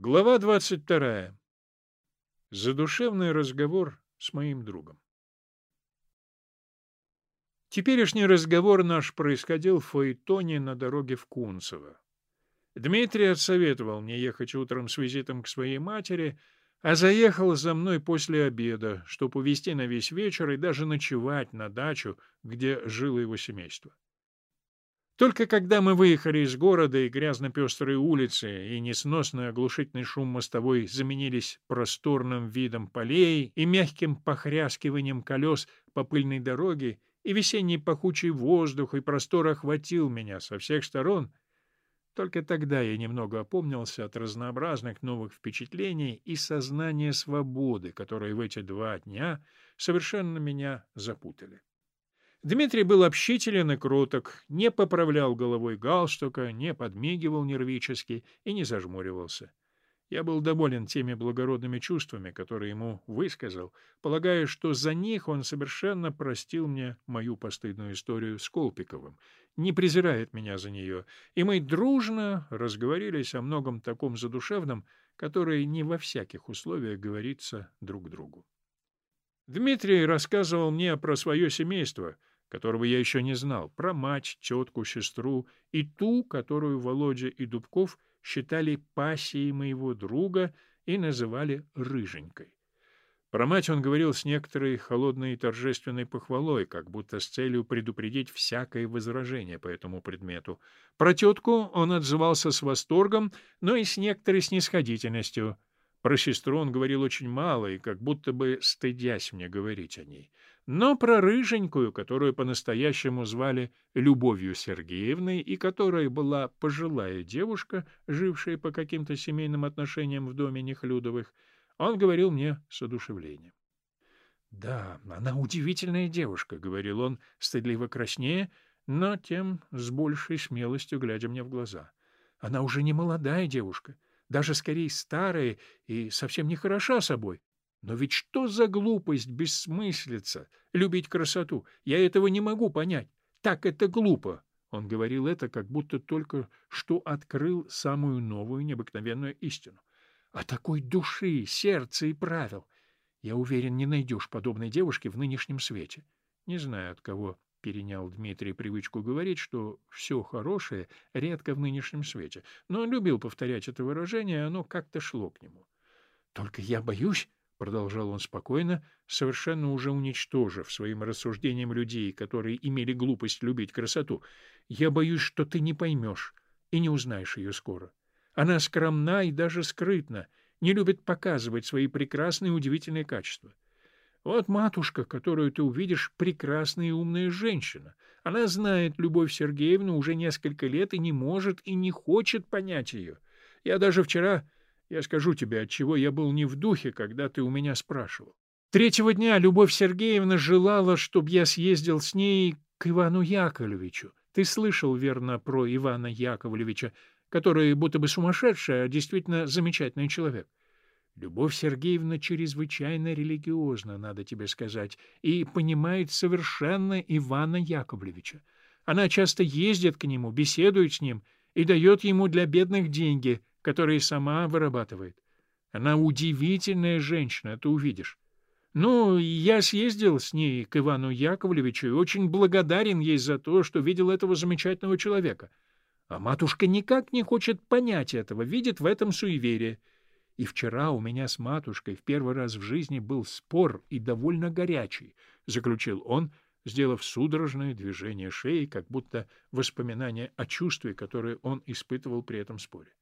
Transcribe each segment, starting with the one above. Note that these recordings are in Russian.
Глава двадцать вторая. Задушевный разговор с моим другом. Теперешний разговор наш происходил в Фаэтоне на дороге в Кунцево. Дмитрий отсоветовал мне ехать утром с визитом к своей матери, а заехал за мной после обеда, чтобы увезти на весь вечер и даже ночевать на дачу, где жило его семейство. Только когда мы выехали из города, и грязно-пестрые улицы, и несносный оглушительный шум мостовой заменились просторным видом полей и мягким похряскиванием колес по пыльной дороге, и весенний пахучий воздух и простор охватил меня со всех сторон, только тогда я немного опомнился от разнообразных новых впечатлений и сознания свободы, которые в эти два дня совершенно меня запутали. Дмитрий был общителен и кроток, не поправлял головой галстука, не подмигивал нервически и не зажмуривался. Я был доволен теми благородными чувствами, которые ему высказал, полагая, что за них он совершенно простил мне мою постыдную историю с Колпиковым, не презирает меня за нее, и мы дружно разговорились о многом таком задушевном, которое не во всяких условиях говорится друг другу. Дмитрий рассказывал мне про свое семейство — которого я еще не знал, про мать, тетку, сестру и ту, которую Володя и Дубков считали пассией моего друга и называли «рыженькой». Про мать он говорил с некоторой холодной и торжественной похвалой, как будто с целью предупредить всякое возражение по этому предмету. Про тетку он отзывался с восторгом, но и с некоторой снисходительностью. Про сестру он говорил очень мало и как будто бы стыдясь мне говорить о ней. Но про рыженькую, которую по-настоящему звали Любовью Сергеевной и которая была пожилая девушка, жившая по каким-то семейным отношениям в доме Нехлюдовых, он говорил мне с одушевлением. — Да, она удивительная девушка, — говорил он, стыдливо краснее, но тем с большей смелостью глядя мне в глаза. — Она уже не молодая девушка, даже скорее старая и совсем не хороша собой. Но ведь что за глупость, бессмыслица, любить красоту? Я этого не могу понять. Так это глупо. Он говорил это, как будто только что открыл самую новую необыкновенную истину. А такой души, сердца и правил. Я уверен, не найдешь подобной девушки в нынешнем свете. Не знаю, от кого перенял Дмитрий привычку говорить, что все хорошее редко в нынешнем свете, но он любил повторять это выражение, и оно как-то шло к нему. Только я боюсь, — продолжал он спокойно, совершенно уже уничтожив своим рассуждением людей, которые имели глупость любить красоту. «Я боюсь, что ты не поймешь и не узнаешь ее скоро. Она скромна и даже скрытна, не любит показывать свои прекрасные удивительные качества. Вот матушка, которую ты увидишь, прекрасная и умная женщина. Она знает Любовь Сергеевну уже несколько лет и не может и не хочет понять ее. Я даже вчера я скажу тебе, от чего я был не в духе, когда ты у меня спрашивал. Третьего дня Любовь Сергеевна желала, чтобы я съездил с ней к Ивану Яковлевичу. Ты слышал, верно, про Ивана Яковлевича, который будто бы сумасшедший, а действительно замечательный человек. Любовь Сергеевна чрезвычайно религиозна, надо тебе сказать, и понимает совершенно Ивана Яковлевича. Она часто ездит к нему, беседует с ним и дает ему для бедных деньги — которые сама вырабатывает. Она удивительная женщина, ты увидишь. Ну, я съездил с ней к Ивану Яковлевичу и очень благодарен ей за то, что видел этого замечательного человека. А матушка никак не хочет понять этого, видит в этом суеверие. И вчера у меня с матушкой в первый раз в жизни был спор и довольно горячий, — заключил он, сделав судорожное движение шеи, как будто воспоминание о чувстве, которое он испытывал при этом споре.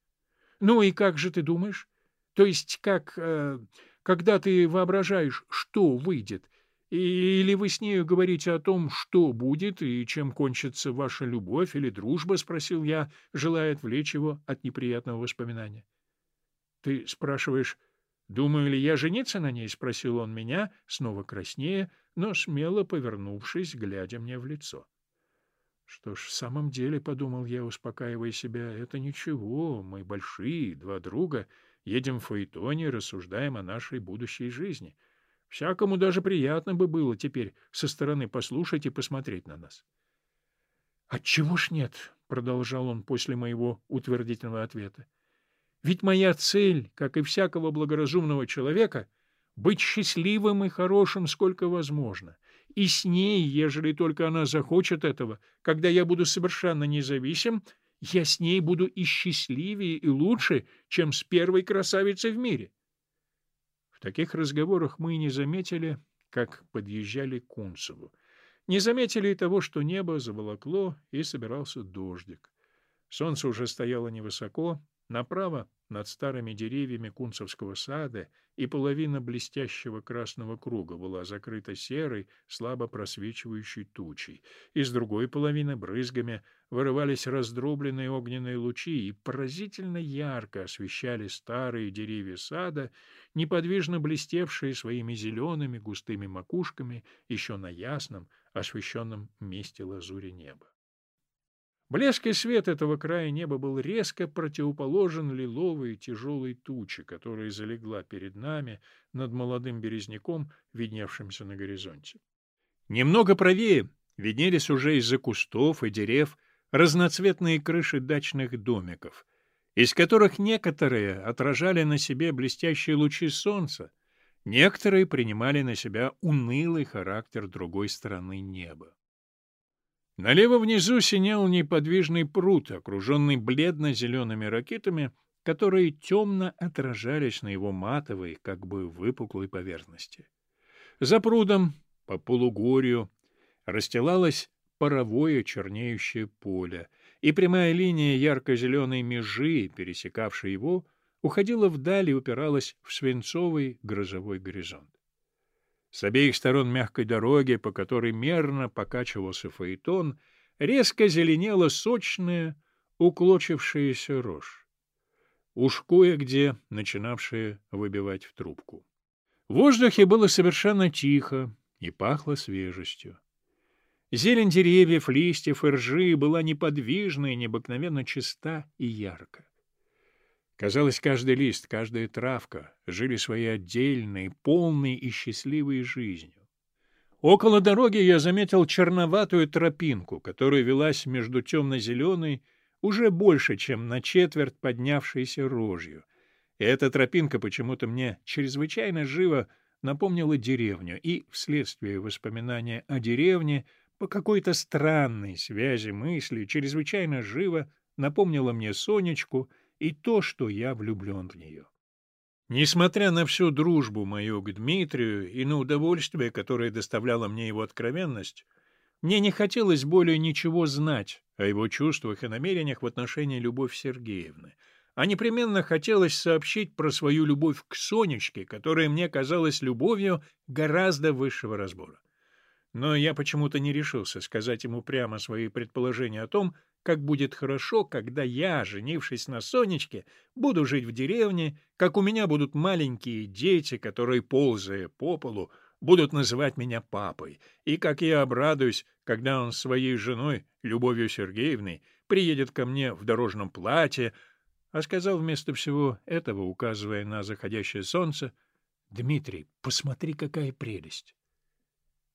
Ну и как же ты думаешь? То есть как, э, когда ты воображаешь, что выйдет, или вы с нею говорите о том, что будет и чем кончится ваша любовь или дружба, — спросил я, желая отвлечь его от неприятного воспоминания. — Ты спрашиваешь, думаю ли я жениться на ней? — спросил он меня, снова краснее, но смело повернувшись, глядя мне в лицо. — что ж, в самом деле, — подумал я, успокаивая себя, — это ничего, мы большие, два друга, едем в Фаэтоне, рассуждаем о нашей будущей жизни. Всякому даже приятно бы было теперь со стороны послушать и посмотреть на нас. — Отчего ж нет? — продолжал он после моего утвердительного ответа. Ведь моя цель, как и всякого благоразумного человека, быть счастливым и хорошим сколько возможно, и с ней, ежели только она захочет этого, когда я буду совершенно независим, я с ней буду и счастливее, и лучше, чем с первой красавицей в мире. В таких разговорах мы и не заметили, как подъезжали к Кунцеву. Не заметили и того, что небо заволокло, и собирался дождик. Солнце уже стояло невысоко, направо над старыми деревьями Кунцевского сада и половина блестящего красного круга была закрыта серой, слабо просвечивающей тучей, и с другой половины брызгами вырывались раздробленные огненные лучи и поразительно ярко освещали старые деревья сада, неподвижно блестевшие своими зелеными густыми макушками еще на ясном, освещенном месте лазури неба. Блеск и свет этого края неба был резко противоположен лиловой тяжелой туче, которая залегла перед нами над молодым березняком, видневшимся на горизонте. Немного правее виднелись уже из-за кустов и дерев разноцветные крыши дачных домиков, из которых некоторые отражали на себе блестящие лучи солнца, некоторые принимали на себя унылый характер другой стороны неба. Налево внизу синел неподвижный пруд, окруженный бледно-зелеными ракетами, которые темно отражались на его матовой, как бы выпуклой поверхности. За прудом, по полугорью, расстилалось паровое чернеющее поле, и прямая линия ярко-зеленой межи, пересекавшей его, уходила вдаль и упиралась в свинцовый грозовой горизонт. С обеих сторон мягкой дороги, по которой мерно покачивался фаэтон, резко зеленела сочная, уклочившаяся рожь. Уж кое-где начинавшая выбивать в трубку. В воздухе было совершенно тихо и пахло свежестью. Зелень деревьев, листьев и ржи была неподвижна и необыкновенно чиста и ярко. Казалось, каждый лист, каждая травка жили своей отдельной, полной и счастливой жизнью. Около дороги я заметил черноватую тропинку, которая велась между темно-зеленой, уже больше, чем на четверть поднявшейся рожью. И эта тропинка почему-то мне чрезвычайно живо напомнила деревню, и, вследствие воспоминания о деревне, по какой-то странной связи мысли, чрезвычайно живо напомнила мне Сонечку — и то, что я влюблен в нее. Несмотря на всю дружбу мою к Дмитрию и на удовольствие, которое доставляла мне его откровенность, мне не хотелось более ничего знать о его чувствах и намерениях в отношении Любовь Сергеевны, а непременно хотелось сообщить про свою любовь к Сонечке, которая мне казалась любовью гораздо высшего разбора. Но я почему-то не решился сказать ему прямо свои предположения о том, как будет хорошо, когда я, женившись на Сонечке, буду жить в деревне, как у меня будут маленькие дети, которые, ползая по полу, будут называть меня папой, и как я обрадуюсь, когда он с своей женой, Любовью Сергеевной, приедет ко мне в дорожном платье, а сказал вместо всего этого, указывая на заходящее солнце, «Дмитрий, посмотри, какая прелесть!»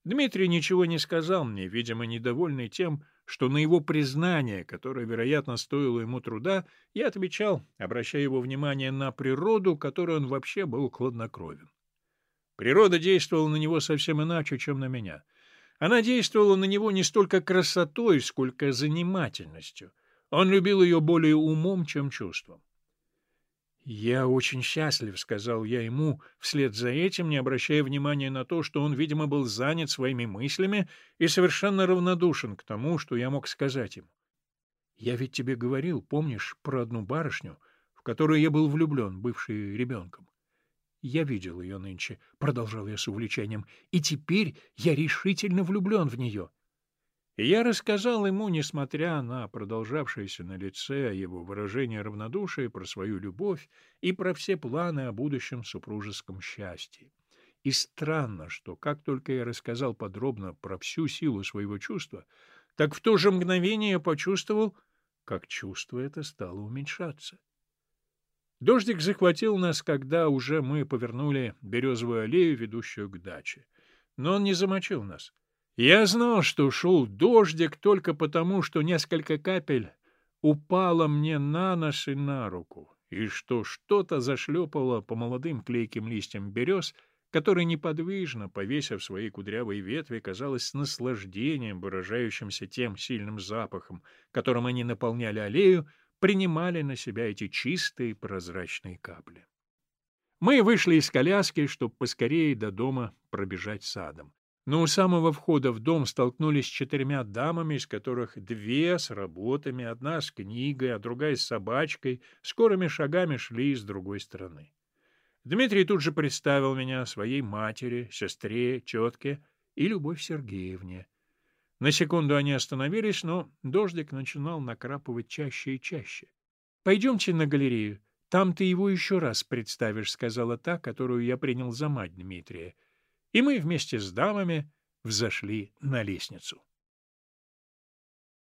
Дмитрий ничего не сказал мне, видимо, недовольный тем, что на его признание, которое, вероятно, стоило ему труда, я отвечал, обращая его внимание на природу, которой он вообще был хладнокровен. Природа действовала на него совсем иначе, чем на меня. Она действовала на него не столько красотой, сколько занимательностью. Он любил ее более умом, чем чувством. «Я очень счастлив», — сказал я ему, вслед за этим, не обращая внимания на то, что он, видимо, был занят своими мыслями и совершенно равнодушен к тому, что я мог сказать ему. «Я ведь тебе говорил, помнишь, про одну барышню, в которую я был влюблен, бывший ребенком? Я видел ее нынче», — продолжал я с увлечением, — «и теперь я решительно влюблен в нее». И я рассказал ему, несмотря на продолжавшееся на лице его выражение равнодушия, про свою любовь и про все планы о будущем супружеском счастье. И странно, что как только я рассказал подробно про всю силу своего чувства, так в то же мгновение я почувствовал, как чувство это стало уменьшаться. Дождик захватил нас, когда уже мы повернули березовую аллею, ведущую к даче. Но он не замочил нас. Я знал, что шел дождик только потому, что несколько капель упало мне на нос и на руку, и что что-то зашлепало по молодым клейким листьям берез, которые неподвижно, повесив свои кудрявые ветви, казалось, наслаждением, выражающимся тем сильным запахом, которым они наполняли аллею, принимали на себя эти чистые прозрачные капли. Мы вышли из коляски, чтобы поскорее до дома пробежать садом. Но у самого входа в дом столкнулись с четырьмя дамами, из которых две с работами, одна с книгой, а другая с собачкой, скорыми шагами шли с другой стороны. Дмитрий тут же представил меня своей матери, сестре, тетке и Любовь Сергеевне. На секунду они остановились, но дождик начинал накрапывать чаще и чаще. — Пойдемте на галерею. Там ты его еще раз представишь, — сказала та, которую я принял за мать Дмитрия. И мы вместе с дамами взошли на лестницу.